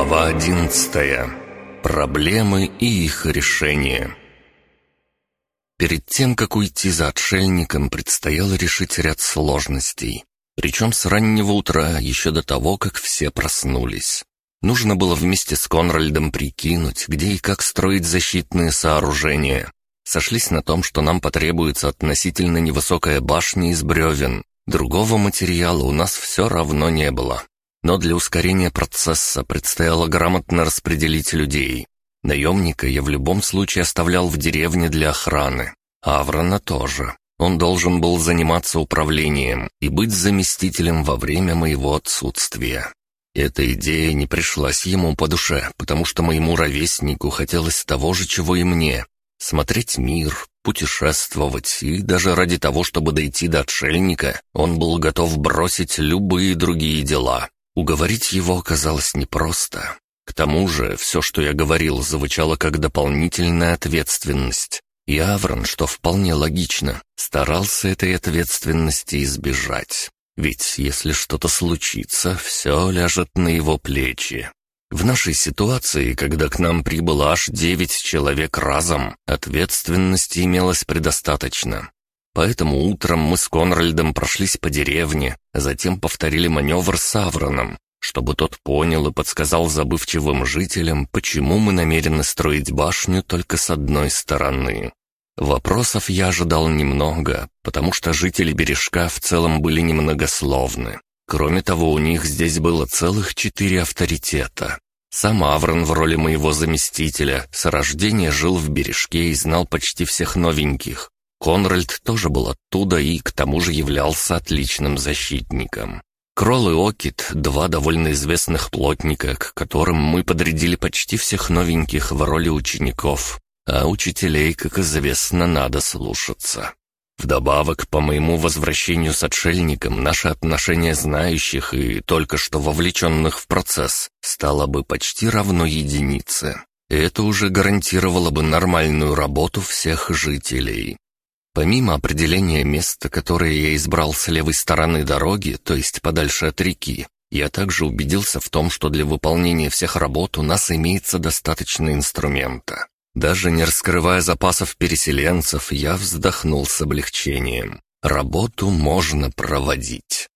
Глава одиннадцатая. Проблемы и их решение. Перед тем, как уйти за отшельником, предстояло решить ряд сложностей. Причем с раннего утра, еще до того, как все проснулись. Нужно было вместе с Конральдом прикинуть, где и как строить защитные сооружения. Сошлись на том, что нам потребуется относительно невысокая башня из бревен. Другого материала у нас все равно не было. Но для ускорения процесса предстояло грамотно распределить людей. Наемника я в любом случае оставлял в деревне для охраны. Аврона тоже. Он должен был заниматься управлением и быть заместителем во время моего отсутствия. Эта идея не пришлась ему по душе, потому что моему ровеснику хотелось того же, чего и мне — смотреть мир, путешествовать, и даже ради того, чтобы дойти до отшельника, он был готов бросить любые другие дела. Уговорить его оказалось непросто. К тому же, все, что я говорил, звучало как дополнительная ответственность. И Аврон, что вполне логично, старался этой ответственности избежать. Ведь если что-то случится, все ляжет на его плечи. В нашей ситуации, когда к нам прибыло аж девять человек разом, ответственности имелось предостаточно. Поэтому утром мы с Конральдом прошлись по деревне, затем повторили маневр с Авроном, чтобы тот понял и подсказал забывчивым жителям, почему мы намерены строить башню только с одной стороны. Вопросов я ожидал немного, потому что жители бережка в целом были немногословны. Кроме того, у них здесь было целых четыре авторитета. Сам Аврон в роли моего заместителя с рождения жил в бережке и знал почти всех новеньких, Конральд тоже был оттуда и к тому же являлся отличным защитником. Кролл и Окит — два довольно известных плотника, к которым мы подрядили почти всех новеньких в роли учеников, а учителей, как известно, надо слушаться. Вдобавок, по моему возвращению с отшельником, наше отношение знающих и только что вовлеченных в процесс стало бы почти равно единице. Это уже гарантировало бы нормальную работу всех жителей. Помимо определения места, которое я избрал с левой стороны дороги, то есть подальше от реки, я также убедился в том, что для выполнения всех работ у нас имеется достаточно инструмента. Даже не раскрывая запасов переселенцев, я вздохнул с облегчением. Работу можно проводить.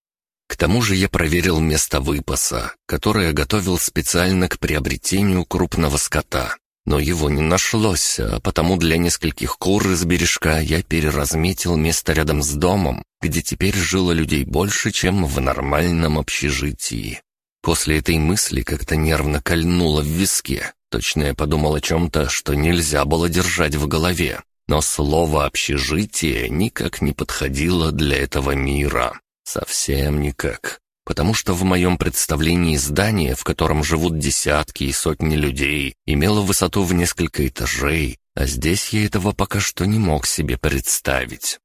К тому же я проверил место выпаса, которое готовил специально к приобретению крупного скота. Но его не нашлось, а потому для нескольких кур из бережка я переразметил место рядом с домом, где теперь жило людей больше, чем в нормальном общежитии. После этой мысли как-то нервно кольнуло в виске. Точно я подумал о чем-то, что нельзя было держать в голове. Но слово «общежитие» никак не подходило для этого мира. Совсем никак потому что в моем представлении здание, в котором живут десятки и сотни людей, имело высоту в несколько этажей, а здесь я этого пока что не мог себе представить.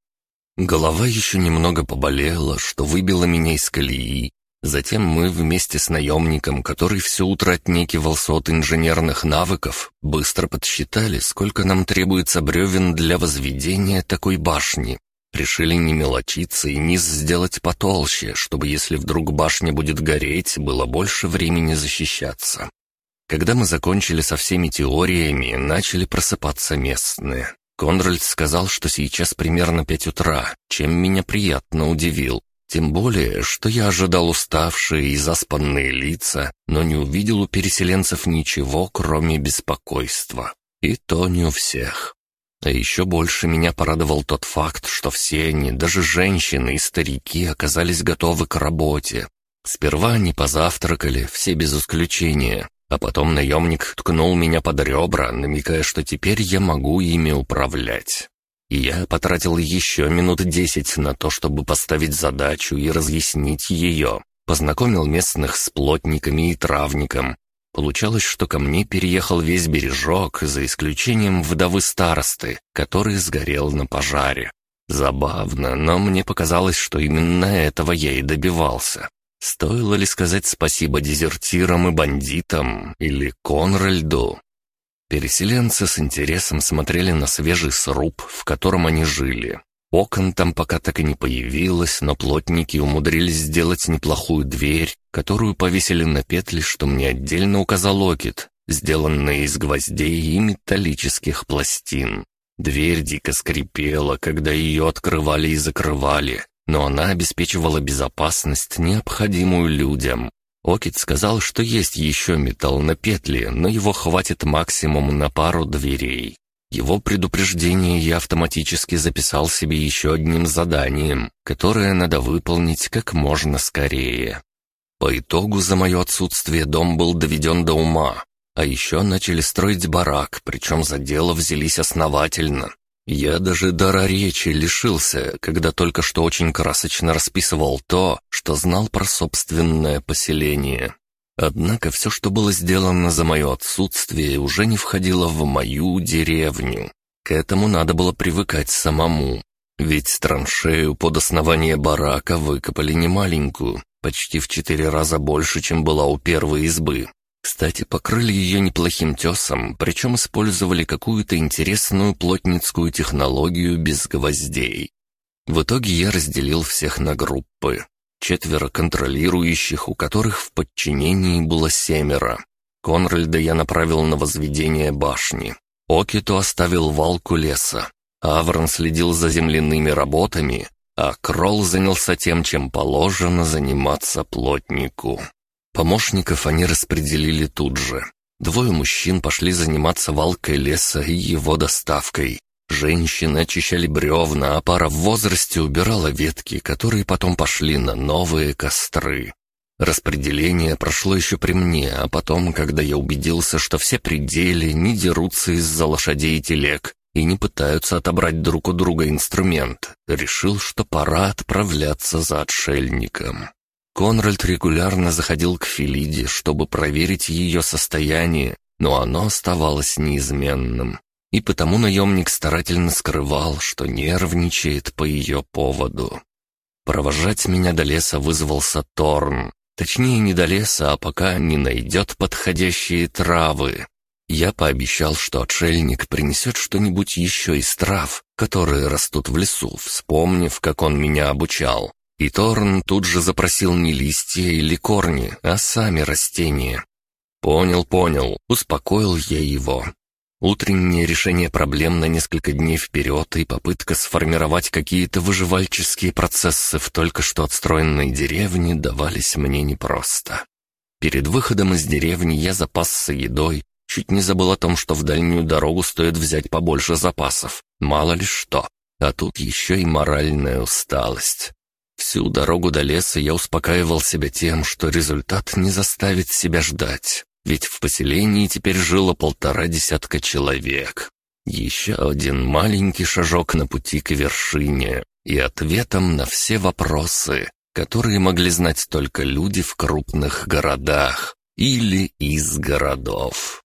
Голова еще немного поболела, что выбило меня из колеи. Затем мы вместе с наемником, который все утро отнекивался от инженерных навыков, быстро подсчитали, сколько нам требуется бревен для возведения такой башни. Решили не мелочиться и низ сделать потолще, чтобы если вдруг башня будет гореть, было больше времени защищаться. Когда мы закончили со всеми теориями, начали просыпаться местные. Конральд сказал, что сейчас примерно пять утра, чем меня приятно удивил. Тем более, что я ожидал уставшие и заспанные лица, но не увидел у переселенцев ничего, кроме беспокойства. И то не у всех. А еще больше меня порадовал тот факт, что все они, даже женщины и старики, оказались готовы к работе. Сперва они позавтракали, все без исключения, а потом наемник ткнул меня под ребра, намекая, что теперь я могу ими управлять. И я потратил еще минут десять на то, чтобы поставить задачу и разъяснить ее. Познакомил местных с плотниками и травником, Получалось, что ко мне переехал весь бережок, за исключением вдовы старосты, который сгорел на пожаре. Забавно, но мне показалось, что именно этого я и добивался. Стоило ли сказать спасибо дезертирам и бандитам, или Конральду? Переселенцы с интересом смотрели на свежий сруб, в котором они жили. Окон там пока так и не появилось, но плотники умудрились сделать неплохую дверь, которую повесили на петли, что мне отдельно указал Окит, сделанная из гвоздей и металлических пластин. Дверь дико скрипела, когда ее открывали и закрывали, но она обеспечивала безопасность, необходимую людям. Окит сказал, что есть еще металл на петле, но его хватит максимум на пару дверей. Его предупреждение я автоматически записал себе еще одним заданием, которое надо выполнить как можно скорее. По итогу за мое отсутствие дом был доведен до ума, а еще начали строить барак, причем за дело взялись основательно. Я даже дара речи лишился, когда только что очень красочно расписывал то, что знал про собственное поселение. Однако все, что было сделано за мое отсутствие, уже не входило в мою деревню. К этому надо было привыкать самому. Ведь траншею под основание барака выкопали немаленькую, почти в четыре раза больше, чем была у первой избы. Кстати, покрыли ее неплохим тесом, причем использовали какую-то интересную плотницкую технологию без гвоздей. В итоге я разделил всех на группы четверо контролирующих, у которых в подчинении было семеро. Конральда я направил на возведение башни. Окиту оставил валку леса. Аврон следил за земляными работами, а Кролл занялся тем, чем положено заниматься плотнику. Помощников они распределили тут же. Двое мужчин пошли заниматься валкой леса и его доставкой. Женщины очищали бревна, а пара в возрасте убирала ветки, которые потом пошли на новые костры. Распределение прошло еще при мне, а потом, когда я убедился, что все пределы не дерутся из-за лошадей и телег и не пытаются отобрать друг у друга инструмент, решил, что пора отправляться за отшельником. Конральд регулярно заходил к Филиде, чтобы проверить ее состояние, но оно оставалось неизменным и потому наемник старательно скрывал, что нервничает по ее поводу. Провожать меня до леса вызвался Торн. Точнее, не до леса, а пока не найдет подходящие травы. Я пообещал, что отшельник принесет что-нибудь еще из трав, которые растут в лесу, вспомнив, как он меня обучал. И Торн тут же запросил не листья или корни, а сами растения. «Понял, понял», — успокоил я его. Утреннее решение проблем на несколько дней вперед и попытка сформировать какие-то выживальческие процессы в только что отстроенной деревне давались мне непросто. Перед выходом из деревни я запасся едой, чуть не забыл о том, что в дальнюю дорогу стоит взять побольше запасов, мало ли что. А тут еще и моральная усталость. Всю дорогу до леса я успокаивал себя тем, что результат не заставит себя ждать ведь в поселении теперь жило полтора десятка человек. Еще один маленький шажок на пути к вершине и ответом на все вопросы, которые могли знать только люди в крупных городах или из городов.